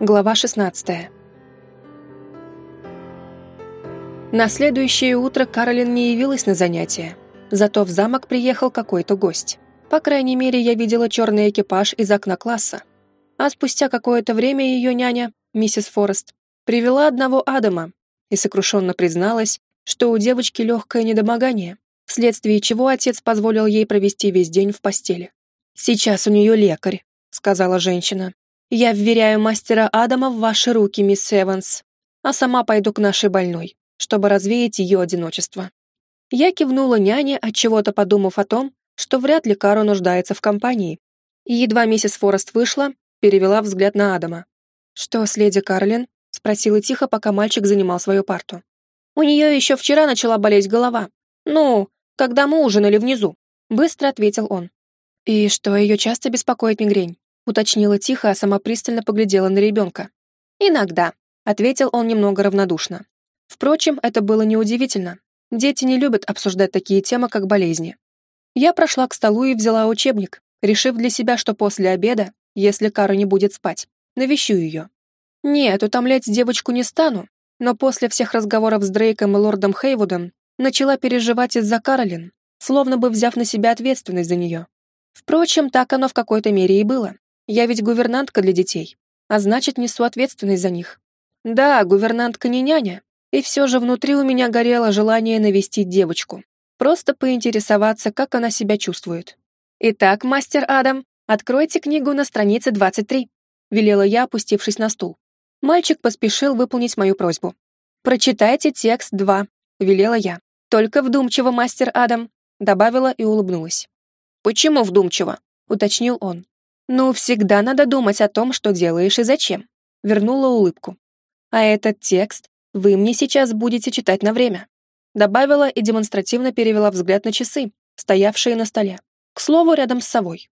Глава 16 На следующее утро Каролин не явилась на занятия, зато в замок приехал какой-то гость. По крайней мере, я видела черный экипаж из окна класса. А спустя какое-то время ее няня, миссис Форест, привела одного Адама и сокрушенно призналась, что у девочки легкое недомогание, вследствие чего отец позволил ей провести весь день в постели. «Сейчас у нее лекарь», — сказала женщина, я вверяю мастера Адама в ваши руки, мисс Эванс, а сама пойду к нашей больной, чтобы развеять ее одиночество. Я кивнула няне, отчего-то подумав о том, что вряд ли Каро нуждается в компании. И едва миссис Форест вышла, перевела взгляд на Адама. «Что с леди Карлин?» — спросила тихо, пока мальчик занимал свою парту. «У нее еще вчера начала болеть голова. Ну, когда мы ужинали внизу», — быстро ответил он. «И что, ее часто беспокоит мигрень?» Уточнила тихо, а сама пристально поглядела на ребенка. «Иногда», — ответил он немного равнодушно. Впрочем, это было неудивительно. Дети не любят обсуждать такие темы, как болезни. Я прошла к столу и взяла учебник, решив для себя, что после обеда, если Кара не будет спать, навещу ее. Нет, утомлять девочку не стану, но после всех разговоров с Дрейком и лордом Хейвудом начала переживать из-за Каролин, словно бы взяв на себя ответственность за нее. Впрочем, так оно в какой-то мере и было. Я ведь гувернантка для детей, а значит, несу ответственность за них. Да, гувернантка не няня, и все же внутри у меня горело желание навестить девочку, просто поинтересоваться, как она себя чувствует. «Итак, мастер Адам, откройте книгу на странице 23», велела я, опустившись на стул. Мальчик поспешил выполнить мою просьбу. «Прочитайте текст 2», — велела я. «Только вдумчиво, мастер Адам», — добавила и улыбнулась. «Почему вдумчиво?» — уточнил он. «Ну, всегда надо думать о том, что делаешь и зачем», — вернула улыбку. «А этот текст вы мне сейчас будете читать на время», добавила и демонстративно перевела взгляд на часы, стоявшие на столе. К слову, рядом с совой.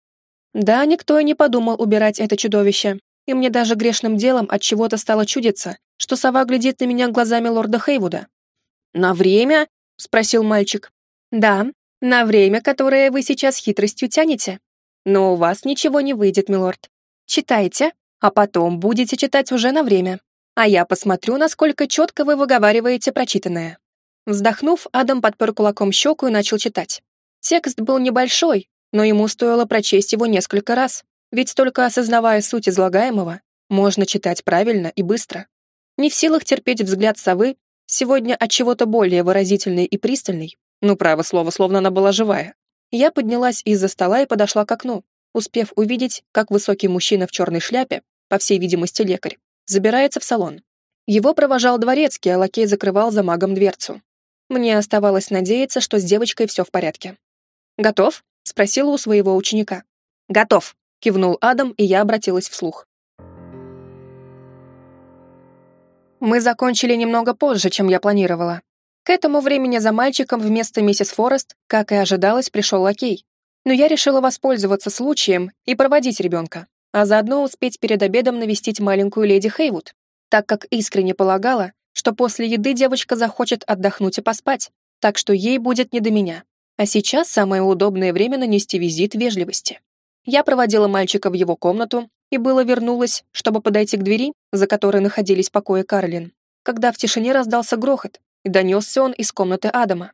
Да, никто и не подумал убирать это чудовище, и мне даже грешным делом от чего-то стало чудиться, что сова глядит на меня глазами лорда Хейвуда. «На время?» — спросил мальчик. «Да, на время, которое вы сейчас хитростью тянете», но у вас ничего не выйдет, милорд. Читайте, а потом будете читать уже на время. А я посмотрю, насколько четко вы выговариваете прочитанное». Вздохнув, Адам подпер кулаком щеку и начал читать. Текст был небольшой, но ему стоило прочесть его несколько раз, ведь только осознавая суть излагаемого, можно читать правильно и быстро. Не в силах терпеть взгляд совы, сегодня от чего-то более выразительный и пристальный, ну, право слово, словно она была живая, я поднялась из-за стола и подошла к окну, успев увидеть, как высокий мужчина в черной шляпе, по всей видимости лекарь, забирается в салон. Его провожал дворецкий, а лакей закрывал за магом дверцу. Мне оставалось надеяться, что с девочкой все в порядке. «Готов?» — спросила у своего ученика. «Готов», — кивнул Адам, и я обратилась вслух. Мы закончили немного позже, чем я планировала. К этому времени за мальчиком вместо миссис Форест, как и ожидалось, пришел лакей. Но я решила воспользоваться случаем и проводить ребенка, а заодно успеть перед обедом навестить маленькую леди Хейвуд, так как искренне полагала, что после еды девочка захочет отдохнуть и поспать, так что ей будет не до меня. А сейчас самое удобное время нанести визит вежливости. Я проводила мальчика в его комнату и было вернулась, чтобы подойти к двери, за которой находились покои Карлин, когда в тишине раздался грохот, донесся он из комнаты Адама.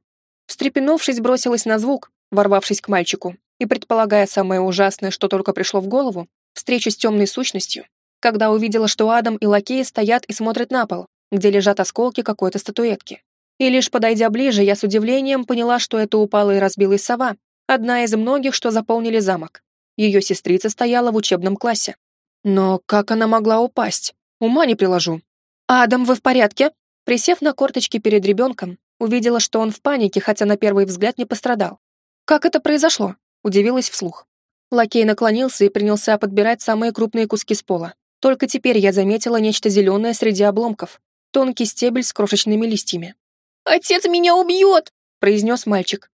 Встрепенувшись, бросилась на звук, ворвавшись к мальчику, и предполагая самое ужасное, что только пришло в голову, встречу с темной сущностью, когда увидела, что Адам и лакеи стоят и смотрят на пол, где лежат осколки какой-то статуэтки. И лишь подойдя ближе, я с удивлением поняла, что это упала и разбилась сова, одна из многих, что заполнили замок. Ее сестрица стояла в учебном классе. Но как она могла упасть? Ума не приложу. «Адам, вы в порядке?» Присев на корточки перед ребенком, увидела, что он в панике, хотя на первый взгляд не пострадал. «Как это произошло?» — удивилась вслух. Лакей наклонился и принялся подбирать самые крупные куски с пола. Только теперь я заметила нечто зеленое среди обломков. Тонкий стебель с крошечными листьями. «Отец меня убьет!» — произнес мальчик.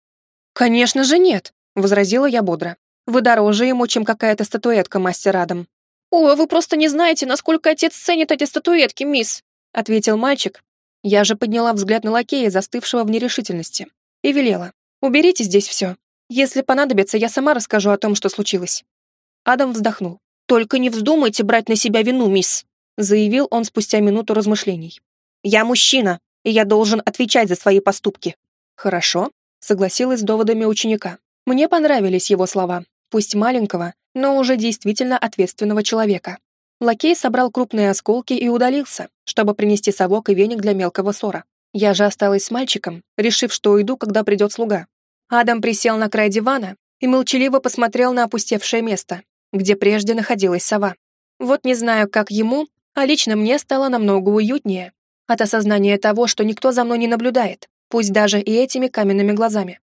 «Конечно же нет!» — возразила я бодро. «Вы дороже ему, чем какая-то статуэтка, мастер Адам». «О, вы просто не знаете, насколько отец ценит эти статуэтки, мисс!» — ответил мальчик, я же подняла взгляд на лакея, застывшего в нерешительности, и велела. «Уберите здесь все. Если понадобится, я сама расскажу о том, что случилось». Адам вздохнул. «Только не вздумайте брать на себя вину, мисс». заявил он спустя минуту размышлений. «Я мужчина, и я должен отвечать за свои поступки». «Хорошо», — согласилась с доводами ученика. Мне понравились его слова, пусть маленького, но уже действительно ответственного человека. Лакей собрал крупные осколки и удалился, чтобы принести совок и веник для мелкого ссора. Я же осталась с мальчиком, решив, что уйду, когда придет слуга. Адам присел на край дивана и молчаливо посмотрел на опустевшее место, где прежде находилась сова. Вот не знаю, как ему, а лично мне стало намного уютнее от осознания того, что никто за мной не наблюдает, пусть даже и этими каменными глазами.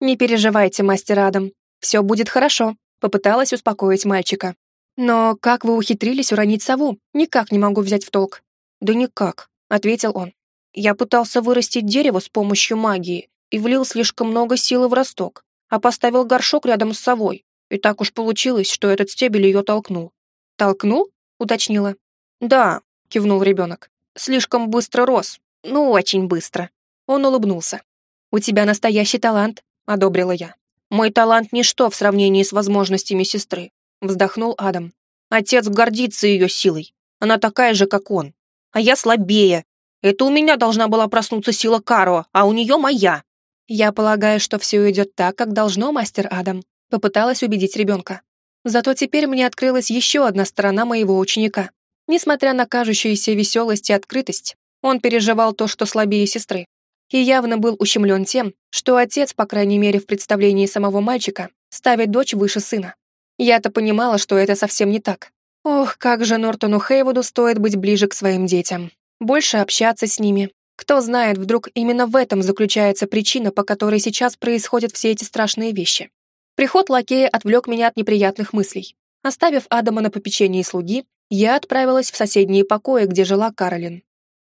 «Не переживайте, мастер Адам, все будет хорошо», попыталась успокоить мальчика. «Но как вы ухитрились уронить сову? Никак не могу взять в толк». «Да никак», — ответил он. «Я пытался вырастить дерево с помощью магии и влил слишком много силы в росток, а поставил горшок рядом с совой, и так уж получилось, что этот стебель ее толкнул». «Толкнул?» — уточнила. «Да», — кивнул ребенок. «Слишком быстро рос. Ну, очень быстро». Он улыбнулся. «У тебя настоящий талант», — одобрила я. «Мой талант — ничто в сравнении с возможностями сестры», — вздохнул Адам. «Отец гордится ее силой. Она такая же, как он. А я слабее. Это у меня должна была проснуться сила Каро, а у нее моя». «Я полагаю, что все идет так, как должно, мастер Адам», — попыталась убедить ребенка. Зато теперь мне открылась еще одна сторона моего ученика. Несмотря на кажущуюся веселость и открытость, он переживал то, что слабее сестры и явно был ущемлен тем, что отец, по крайней мере в представлении самого мальчика, ставит дочь выше сына. Я-то понимала, что это совсем не так. Ох, как же Нортону Хейвуду стоит быть ближе к своим детям, больше общаться с ними. Кто знает, вдруг именно в этом заключается причина, по которой сейчас происходят все эти страшные вещи. Приход лакея отвлек меня от неприятных мыслей. Оставив Адама на попечении слуги, я отправилась в соседние покои, где жила Каролин.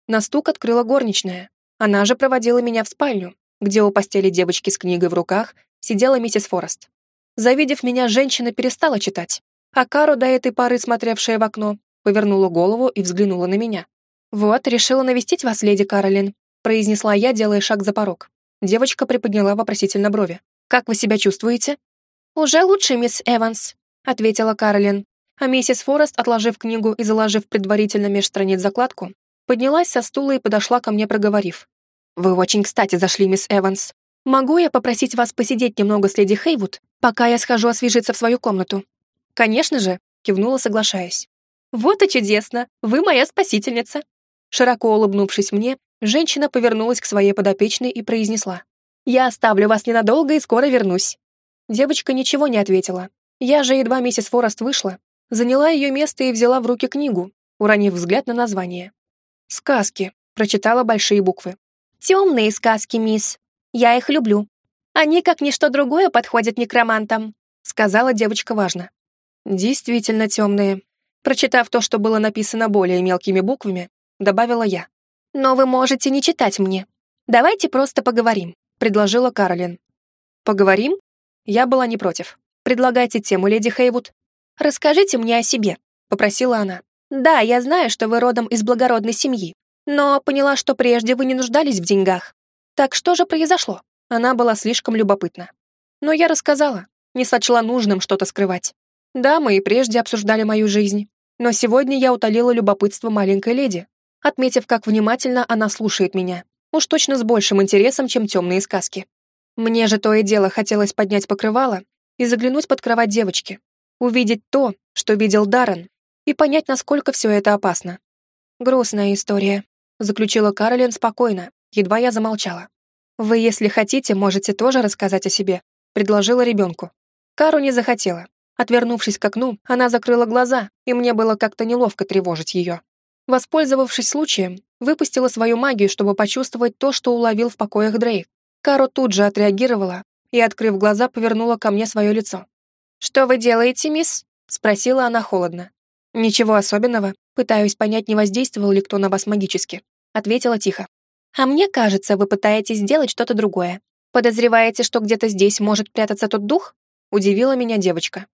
На стук открыла горничная, она же проводила меня в спальню, где у постели девочки с книгой в руках сидела миссис Форест. Завидев меня, женщина перестала читать, а Кару, до этой поры смотревшая в окно, повернула голову и взглянула на меня. «Вот, решила навестить вас, леди Каролин», произнесла я, делая шаг за порог. Девочка приподняла вопросительно брови. «Как вы себя чувствуете?» «Уже лучше, мисс Эванс», ответила Каролин, а миссис Форест, отложив книгу и заложив предварительно меж страниц закладку, поднялась со стула и подошла ко мне, проговорив. «Вы очень кстати зашли, мисс Эванс. Могу я попросить вас посидеть немного с леди Хейвуд, пока я схожу освежиться в свою комнату?» «Конечно же», — кивнула, соглашаясь. «Вот и чудесно! Вы моя спасительница!» Широко улыбнувшись мне, женщина повернулась к своей подопечной и произнесла. «Я оставлю вас ненадолго и скоро вернусь». Девочка ничего не ответила. Я же, едва миссис Форест вышла, заняла ее место и взяла в руки книгу, уронив взгляд на название. «Сказки», — прочитала большие буквы. «Темные сказки, мисс. Я их люблю. Они, как ничто другое, подходят некромантам», — сказала девочка важно. «Действительно темные». Прочитав то, что было написано более мелкими буквами, добавила я. «Но вы можете не читать мне. Давайте просто поговорим», — предложила Каролин. «Поговорим?» Я была не против. «Предлагайте тему, леди Хейвуд». «Расскажите мне о себе», — попросила она. Да, я знаю, что вы родом из благородной семьи, но поняла, что прежде вы не нуждались в деньгах. Так что же произошло? Она была слишком любопытна. Но я рассказала, не сочла нужным что-то скрывать. Да, мы и прежде обсуждали мою жизнь, но сегодня я утолила любопытство маленькой леди, отметив, как внимательно она слушает меня, уж точно с большим интересом, чем темные сказки. Мне же то и дело хотелось поднять покрывало и заглянуть под кровать девочки, увидеть то, что видел Даррен, и понять, насколько все это опасно. «Грустная история», — заключила Каролин спокойно, едва я замолчала. «Вы, если хотите, можете тоже рассказать о себе», — предложила ребенку. Кару не захотела. Отвернувшись к окну, она закрыла глаза, и мне было как-то неловко тревожить ее. Воспользовавшись случаем, выпустила свою магию, чтобы почувствовать то, что уловил в покоях Дрейк. Каро тут же отреагировала и, открыв глаза, повернула ко мне свое лицо. «Что вы делаете, мисс?» — спросила она холодно. «Ничего особенного. Пытаюсь понять, не воздействовал ли кто на вас магически», — ответила тихо. «А мне кажется, вы пытаетесь сделать что-то другое. Подозреваете, что где-то здесь может прятаться тот дух?» — удивила меня девочка.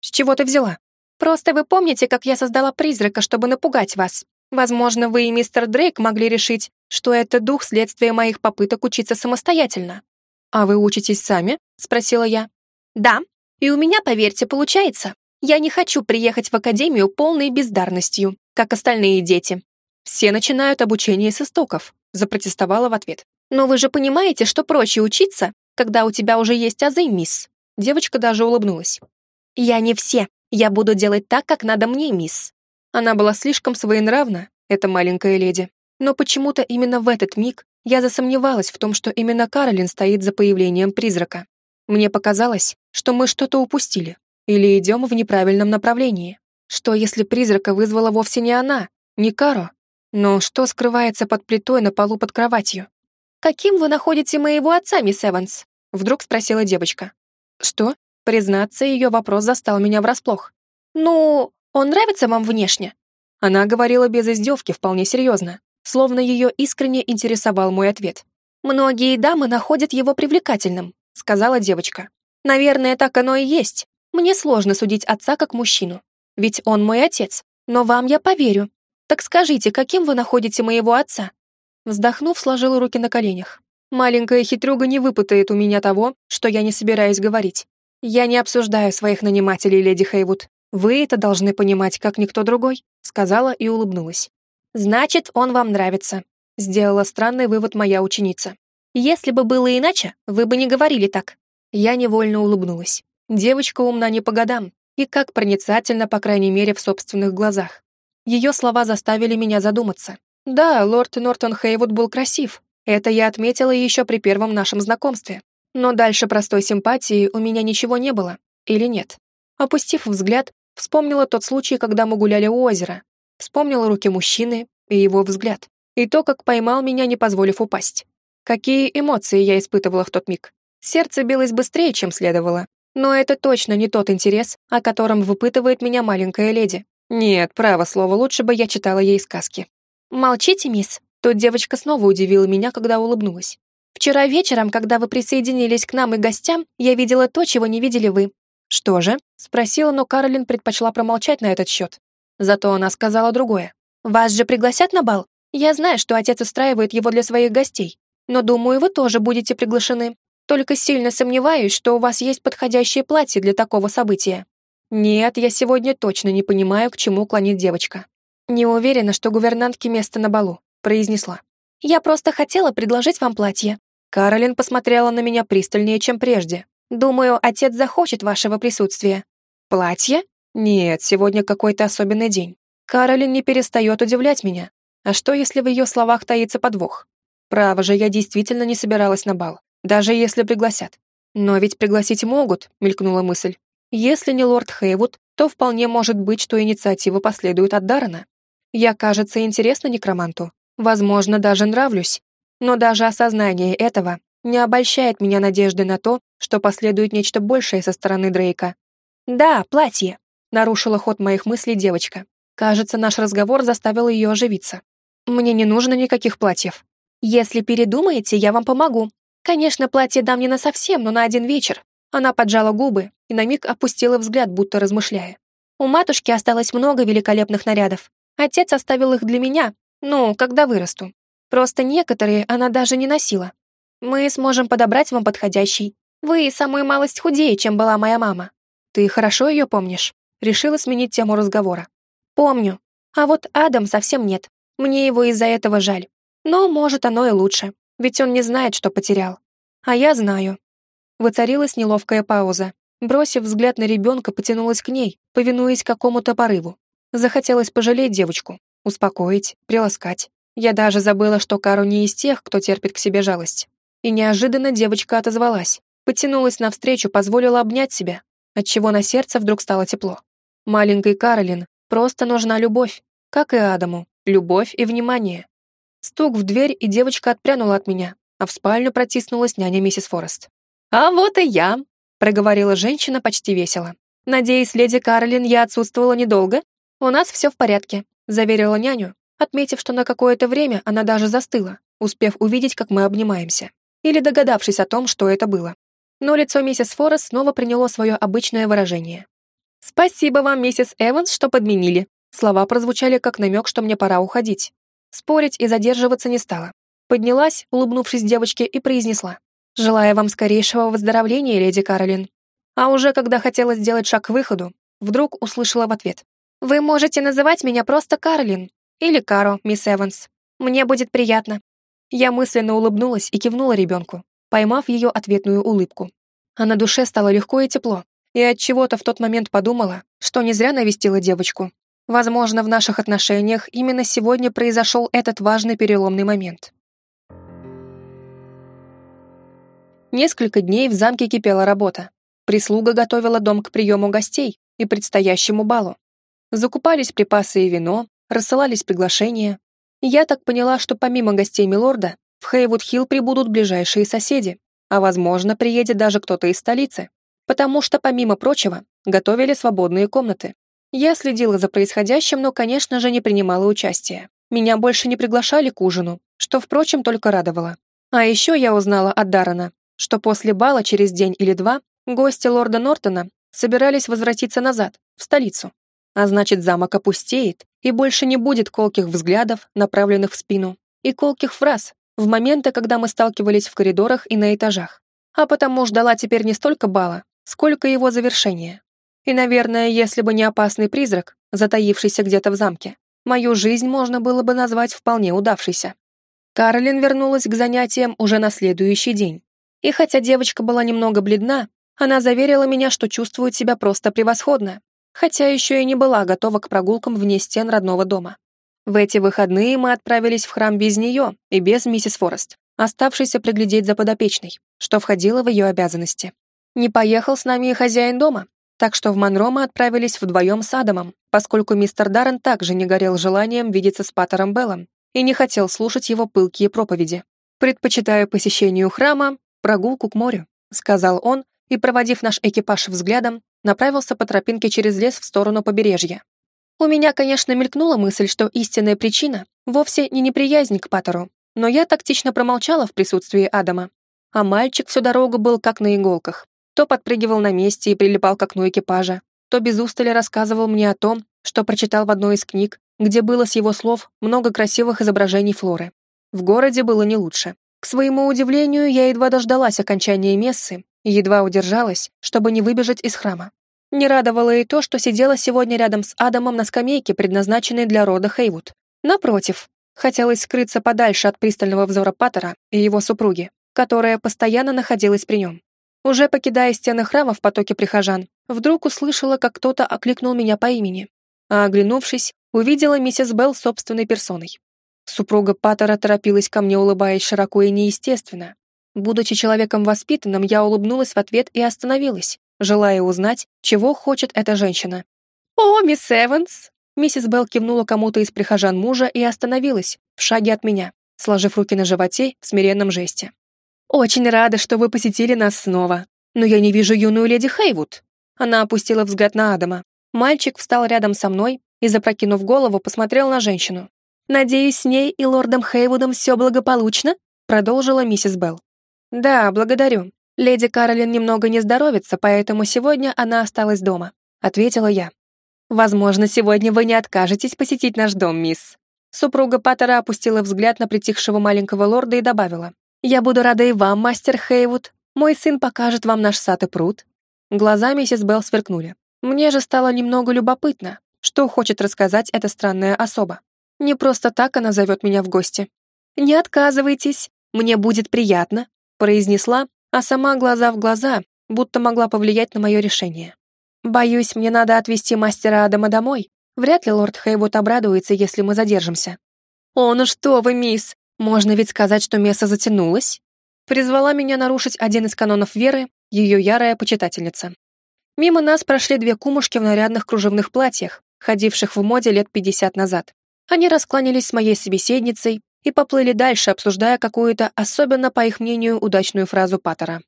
«С чего ты взяла?» «Просто вы помните, как я создала призрака, чтобы напугать вас. Возможно, вы и мистер Дрейк могли решить, что это дух следствие моих попыток учиться самостоятельно». «А вы учитесь сами?» — спросила я. «Да, и у меня, поверьте, получается. Я не хочу приехать в академию полной бездарностью, как остальные дети. Все начинают обучение с истоков, запротестовала в ответ. Но вы же понимаете, что проще учиться, когда у тебя уже есть азы, мисс. Девочка даже улыбнулась. Я не все. Я буду делать так, как надо мне, мисс. Она была слишком своенравна, эта маленькая леди. Но почему-то именно в этот миг я засомневалась в том, что именно Каролин стоит за появлением призрака. Мне показалось, что мы что-то упустили или идем в неправильном направлении. Что, если призрака вызвала вовсе не она, не Каро? Но что скрывается под плитой на полу под кроватью? «Каким вы находите моего отца, мисс Эванс?» Вдруг спросила девочка. «Что?» Признаться, ее вопрос застал меня врасплох. «Ну, он нравится вам внешне?» Она говорила без издевки, вполне серьезно, словно ее искренне интересовал мой ответ. «Многие дамы находят его привлекательным», — сказала девочка. «Наверное, так оно и есть. Мне сложно судить отца как мужчину. Ведь он мой отец. Но вам я поверю. Так скажите, каким вы находите моего отца?» Вздохнув, сложила руки на коленях. Маленькая хитрюга не выпытает у меня того, что я не собираюсь говорить. Я не обсуждаю своих нанимателей, леди Хейвуд. Вы это должны понимать, как никто другой, сказала и улыбнулась. Значит, он вам нравится, сделала странный вывод моя ученица. Если бы было иначе, вы бы не говорили так. Я невольно улыбнулась. Девочка умна не по годам, и как проницательно, по крайней мере, в собственных глазах. Ее слова заставили меня задуматься. Да, лорд Нортон Хейвуд был красив. Это я отметила еще при первом нашем знакомстве. Но дальше простой симпатии у меня ничего не было. Или нет? Опустив взгляд, вспомнила тот случай, когда мы гуляли у озера. Вспомнила руки мужчины и его взгляд. И то, как поймал меня, не позволив упасть. Какие эмоции я испытывала в тот миг. Сердце билось быстрее, чем следовало. Но это точно не тот интерес, о котором выпытывает меня маленькая леди. Нет, право слово, лучше бы я читала ей сказки. «Молчите, мисс». Тут девочка снова удивила меня, когда улыбнулась. «Вчера вечером, когда вы присоединились к нам и гостям, я видела то, чего не видели вы». «Что же?» — спросила, но Каролин предпочла промолчать на этот счет. Зато она сказала другое. «Вас же пригласят на бал? Я знаю, что отец устраивает его для своих гостей, но думаю, вы тоже будете приглашены. Только сильно сомневаюсь, что у вас есть подходящее платье для такого события». Нет, я сегодня точно не понимаю, к чему клонит девочка. Не уверена, что гувернантке место на балу, произнесла. Я просто хотела предложить вам платье. Каролин посмотрела на меня пристальнее, чем прежде. Думаю, отец захочет вашего присутствия. Платье? Нет, сегодня какой-то особенный день. Каролин не перестает удивлять меня. А что, если в ее словах таится подвох? Право же, я действительно не собиралась на бал, даже если пригласят. Но ведь пригласить могут, мелькнула мысль. Если не лорд Хейвуд, то вполне может быть, что инициатива последует от Даррена. Я, кажется, интересна некроманту. Возможно, даже нравлюсь. Но даже осознание этого не обольщает меня надежды на то, что последует нечто большее со стороны Дрейка. «Да, платье», — нарушила ход моих мыслей девочка. Кажется, наш разговор заставил ее оживиться. «Мне не нужно никаких платьев. Если передумаете, я вам помогу. Конечно, платье дам не на совсем, но на один вечер. Она поджала губы и на миг опустила взгляд, будто размышляя. У матушки осталось много великолепных нарядов. Отец оставил их для меня, ну, когда вырасту. Просто некоторые она даже не носила. Мы сможем подобрать вам подходящий. Вы самую малость худее, чем была моя мама. Ты хорошо ее помнишь? Решила сменить тему разговора. Помню. А вот Адам совсем нет. Мне его из-за этого жаль. Но, может, оно и лучше. Ведь он не знает, что потерял. А я знаю. Воцарилась неловкая пауза. Бросив взгляд на ребенка, потянулась к ней, повинуясь какому-то порыву. Захотелось пожалеть девочку, успокоить, приласкать. Я даже забыла, что Кару не из тех, кто терпит к себе жалость. И неожиданно девочка отозвалась, потянулась навстречу, позволила обнять себя, отчего на сердце вдруг стало тепло. Маленькой Каролин просто нужна любовь, как и Адаму, любовь и внимание. Стук в дверь, и девочка отпрянула от меня, а в спальню протиснулась няня миссис Форест. «А вот и я», — проговорила женщина почти весело. «Надеюсь, леди Каролин, я отсутствовала недолго? У нас все в порядке», — заверила няню, отметив, что на какое-то время она даже застыла, успев увидеть, как мы обнимаемся, или догадавшись о том, что это было. Но лицо миссис Форрест снова приняло свое обычное выражение. «Спасибо вам, миссис Эванс, что подменили». Слова прозвучали как намек, что мне пора уходить. Спорить и задерживаться не стала. Поднялась, улыбнувшись девочке, и произнесла. Желаю вам скорейшего выздоровления, леди Каролин. А уже когда хотела сделать шаг к выходу, вдруг услышала в ответ. «Вы можете называть меня просто Карлин или Каро, мисс Эванс. Мне будет приятно». Я мысленно улыбнулась и кивнула ребенку, поймав ее ответную улыбку. А на душе стало легко и тепло, и от чего то в тот момент подумала, что не зря навестила девочку. Возможно, в наших отношениях именно сегодня произошел этот важный переломный момент. Несколько дней в замке кипела работа. Прислуга готовила дом к приему гостей и предстоящему балу. Закупались припасы и вино, рассылались приглашения. я так поняла, что помимо гостей Милорда, в Хейвуд-Хилл прибудут ближайшие соседи, а, возможно, приедет даже кто-то из столицы, потому что, помимо прочего, готовили свободные комнаты. Я следила за происходящим, но, конечно же, не принимала участия. Меня больше не приглашали к ужину, что, впрочем, только радовало. А еще я узнала от Даррена, что после бала через день или два гости лорда Нортона собирались возвратиться назад, в столицу. А значит, замок опустеет, и больше не будет колких взглядов, направленных в спину, и колких фраз в моменты, когда мы сталкивались в коридорах и на этажах. А потому ждала теперь не столько бала, сколько его завершения. И, наверное, если бы не опасный призрак, затаившийся где-то в замке, мою жизнь можно было бы назвать вполне удавшейся. Каролин вернулась к занятиям уже на следующий день. И хотя девочка была немного бледна, она заверила меня, что чувствует себя просто превосходно, хотя еще и не была готова к прогулкам вне стен родного дома. В эти выходные мы отправились в храм без нее и без миссис Форест, оставшейся приглядеть за подопечной, что входило в ее обязанности. Не поехал с нами и хозяин дома, так что в Монро мы отправились вдвоем с Адамом, поскольку мистер Даррен также не горел желанием видеться с Паттером Беллом и не хотел слушать его пылкие проповеди. «Предпочитаю посещению храма прогулку к морю», — сказал он, и, проводив наш экипаж взглядом, направился по тропинке через лес в сторону побережья. У меня, конечно, мелькнула мысль, что истинная причина вовсе не неприязнь к Паттеру, но я тактично промолчала в присутствии Адама. А мальчик всю дорогу был как на иголках. То подпрыгивал на месте и прилипал к окну экипажа, то без устали рассказывал мне о том, что прочитал в одной из книг, где было с его слов много красивых изображений флоры. В городе было не лучше. К своему удивлению, я едва дождалась окончания мессы и едва удержалась, чтобы не выбежать из храма. Не радовало и то, что сидела сегодня рядом с Адамом на скамейке, предназначенной для рода Хейвуд. Напротив, хотелось скрыться подальше от пристального взора Паттера и его супруги, которая постоянно находилась при нем. Уже покидая стены храма в потоке прихожан, вдруг услышала, как кто-то окликнул меня по имени, а, оглянувшись, увидела миссис Белл собственной персоной. Супруга Паттера торопилась ко мне, улыбаясь широко и неестественно. Будучи человеком воспитанным, я улыбнулась в ответ и остановилась, желая узнать, чего хочет эта женщина. «О, мисс Эванс!» Миссис Белл кивнула кому-то из прихожан мужа и остановилась, в шаге от меня, сложив руки на животе в смиренном жесте. «Очень рада, что вы посетили нас снова. Но я не вижу юную леди Хейвуд». Она опустила взгляд на Адама. Мальчик встал рядом со мной и, запрокинув голову, посмотрел на женщину. «Надеюсь, с ней и лордом Хейвудом все благополучно?» продолжила миссис Белл. «Да, благодарю. Леди Каролин немного не здоровится, поэтому сегодня она осталась дома», ответила я. «Возможно, сегодня вы не откажетесь посетить наш дом, мисс». Супруга Паттера опустила взгляд на притихшего маленького лорда и добавила. «Я буду рада и вам, мастер Хейвуд. Мой сын покажет вам наш сад и пруд». Глаза миссис Белл сверкнули. Мне же стало немного любопытно, что хочет рассказать эта странная особа. Не просто так она зовет меня в гости. «Не отказывайтесь, мне будет приятно», произнесла, а сама глаза в глаза, будто могла повлиять на мое решение. «Боюсь, мне надо отвезти мастера Адама домой. Вряд ли лорд Хейвуд обрадуется, если мы задержимся». «О, ну что вы, мисс! Можно ведь сказать, что место затянулось?» Призвала меня нарушить один из канонов веры, ее ярая почитательница. Мимо нас прошли две кумушки в нарядных кружевных платьях, ходивших в моде лет пятьдесят назад. Они раскланялись с моей собеседницей и поплыли дальше, обсуждая какую-то особенно, по их мнению, удачную фразу Паттера.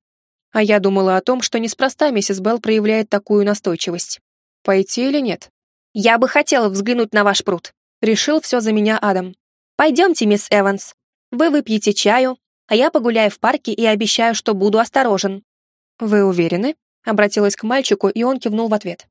А я думала о том, что неспроста миссис Белл проявляет такую настойчивость. Пойти или нет? «Я бы хотела взглянуть на ваш пруд», — решил все за меня Адам. «Пойдемте, мисс Эванс. Вы выпьете чаю, а я погуляю в парке и обещаю, что буду осторожен». «Вы уверены?» — обратилась к мальчику, и он кивнул в ответ.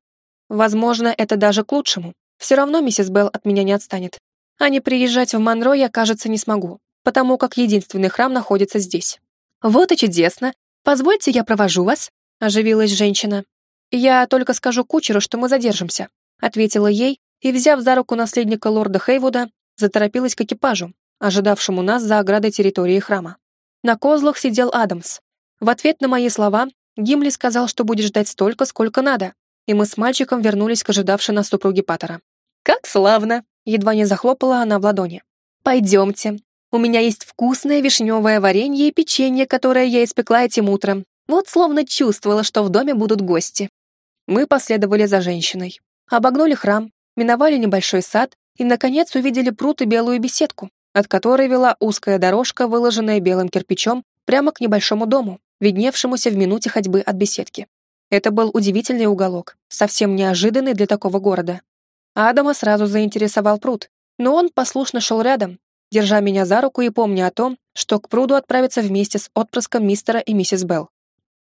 «Возможно, это даже к лучшему. Все равно миссис Белл от меня не отстанет. А не приезжать в Монро я, кажется, не смогу, потому как единственный храм находится здесь. Вот и чудесно. Позвольте, я провожу вас, оживилась женщина. Я только скажу кучеру, что мы задержимся, ответила ей, и, взяв за руку наследника лорда Хейвуда, заторопилась к экипажу, ожидавшему нас за оградой территории храма. На козлах сидел Адамс. В ответ на мои слова Гимли сказал, что будет ждать столько, сколько надо, и мы с мальчиком вернулись к ожидавшей нас супруге Паттера. «Как славно!» — едва не захлопала она в ладони. «Пойдемте. У меня есть вкусное вишневое варенье и печенье, которое я испекла этим утром. Вот словно чувствовала, что в доме будут гости». Мы последовали за женщиной. Обогнули храм, миновали небольшой сад и, наконец, увидели пруд и белую беседку, от которой вела узкая дорожка, выложенная белым кирпичом, прямо к небольшому дому, видневшемуся в минуте ходьбы от беседки. Это был удивительный уголок, совсем неожиданный для такого города. Адама сразу заинтересовал пруд, но он послушно шел рядом, держа меня за руку и помня о том, что к пруду отправиться вместе с отпрыском мистера и миссис Белл.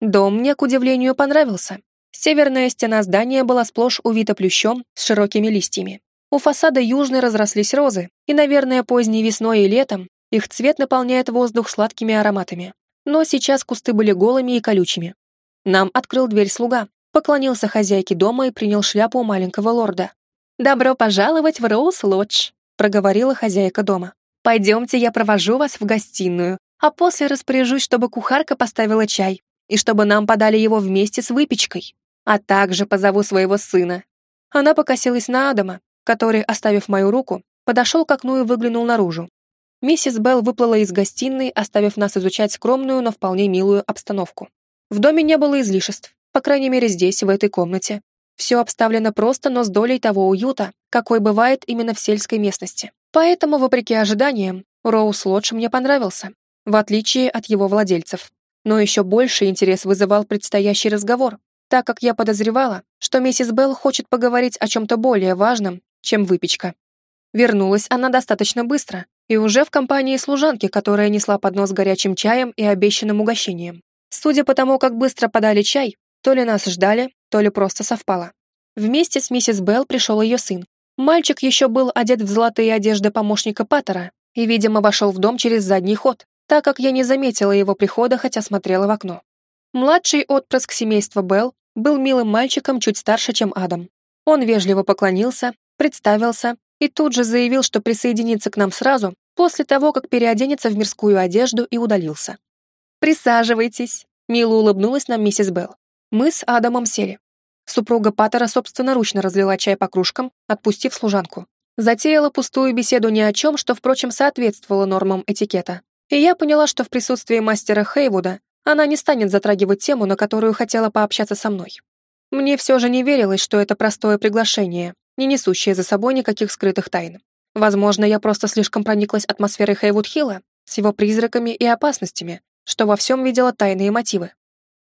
Дом мне, к удивлению, понравился. Северная стена здания была сплошь увита плющом с широкими листьями. У фасада южной разрослись розы, и, наверное, поздней весной и летом их цвет наполняет воздух сладкими ароматами. Но сейчас кусты были голыми и колючими. Нам открыл дверь слуга, поклонился хозяйке дома и принял шляпу у маленького лорда. «Добро пожаловать в Роуз-Лодж», — проговорила хозяйка дома. «Пойдемте, я провожу вас в гостиную, а после распоряжусь, чтобы кухарка поставила чай, и чтобы нам подали его вместе с выпечкой, а также позову своего сына». Она покосилась на Адама, который, оставив мою руку, подошел к окну и выглянул наружу. Миссис Белл выплыла из гостиной, оставив нас изучать скромную, но вполне милую обстановку. В доме не было излишеств, по крайней мере здесь, в этой комнате. Все обставлено просто, но с долей того уюта, какой бывает именно в сельской местности. Поэтому, вопреки ожиданиям, Роуз Лодж мне понравился, в отличие от его владельцев. Но еще больше интерес вызывал предстоящий разговор, так как я подозревала, что миссис Белл хочет поговорить о чем-то более важном, чем выпечка. Вернулась она достаточно быстро, и уже в компании служанки, которая несла поднос горячим чаем и обещанным угощением. Судя по тому, как быстро подали чай, то ли нас ждали, то ли просто совпало. Вместе с миссис Белл пришел ее сын. Мальчик еще был одет в золотые одежды помощника Паттера и, видимо, вошел в дом через задний ход, так как я не заметила его прихода, хотя смотрела в окно. Младший отпрыск семейства Белл был милым мальчиком чуть старше, чем Адам. Он вежливо поклонился, представился и тут же заявил, что присоединится к нам сразу, после того, как переоденется в мирскую одежду и удалился. «Присаживайтесь», — мило улыбнулась нам миссис Белл. Мы с Адамом сели. Супруга Паттера собственноручно разлила чай по кружкам, отпустив служанку. Затеяла пустую беседу ни о чем, что, впрочем, соответствовало нормам этикета. И я поняла, что в присутствии мастера Хейвуда она не станет затрагивать тему, на которую хотела пообщаться со мной. Мне все же не верилось, что это простое приглашение, не несущее за собой никаких скрытых тайн. Возможно, я просто слишком прониклась атмосферой Хейвуд-Хилла с его призраками и опасностями, что во всем видела тайные мотивы.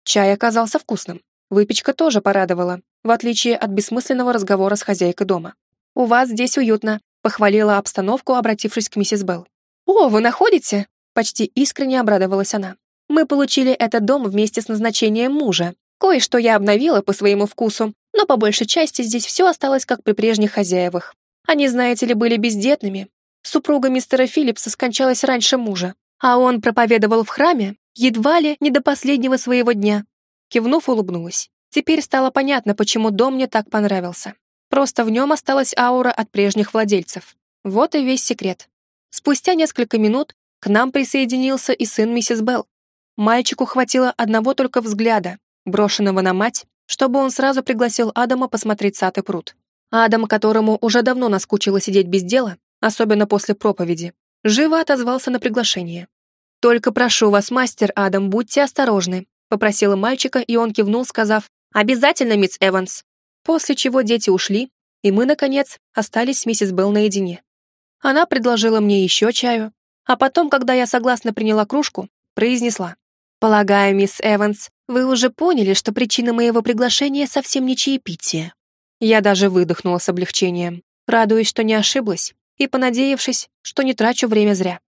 Чай оказался вкусным. Выпечка тоже порадовала, в отличие от бессмысленного разговора с хозяйкой дома. «У вас здесь уютно», — похвалила обстановку, обратившись к миссис Белл. «О, вы находите?» — почти искренне обрадовалась она. «Мы получили этот дом вместе с назначением мужа. Кое-что я обновила по своему вкусу, но по большей части здесь все осталось как при прежних хозяевах. Они, знаете ли, были бездетными. Супруга мистера Филлипса скончалась раньше мужа, а он проповедовал в храме едва ли не до последнего своего дня. Кивнув, улыбнулась. Теперь стало понятно, почему дом мне так понравился. Просто в нем осталась аура от прежних владельцев. Вот и весь секрет. Спустя несколько минут к нам присоединился и сын миссис Белл. Мальчику хватило одного только взгляда, брошенного на мать, чтобы он сразу пригласил Адама посмотреть сад и пруд. Адам, которому уже давно наскучило сидеть без дела, особенно после проповеди, живо отозвался на приглашение. «Только прошу вас, мастер Адам, будьте осторожны», попросила мальчика, и он кивнул, сказав «Обязательно, мисс Эванс». После чего дети ушли, и мы, наконец, остались с миссис Белл наедине. Она предложила мне еще чаю, а потом, когда я согласно приняла кружку, произнесла «Полагаю, мисс Эванс, вы уже поняли, что причина моего приглашения совсем не чаепитие». Я даже выдохнула с облегчением, радуясь, что не ошиблась, и понадеявшись, что не трачу время зря.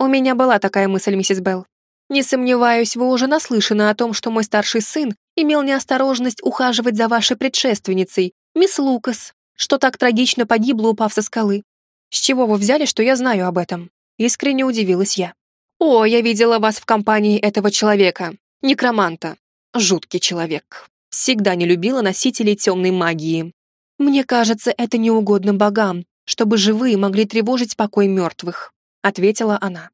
У меня была такая мысль, миссис Белл. Не сомневаюсь, вы уже наслышаны о том, что мой старший сын имел неосторожность ухаживать за вашей предшественницей, мисс Лукас, что так трагично погибла, упав со скалы. С чего вы взяли, что я знаю об этом? Искренне удивилась я. О, я видела вас в компании этого человека, некроманта. Жуткий человек. Всегда не любила носителей темной магии. «Мне кажется, это неугодно богам, чтобы живые могли тревожить покой мертвых», — ответила она.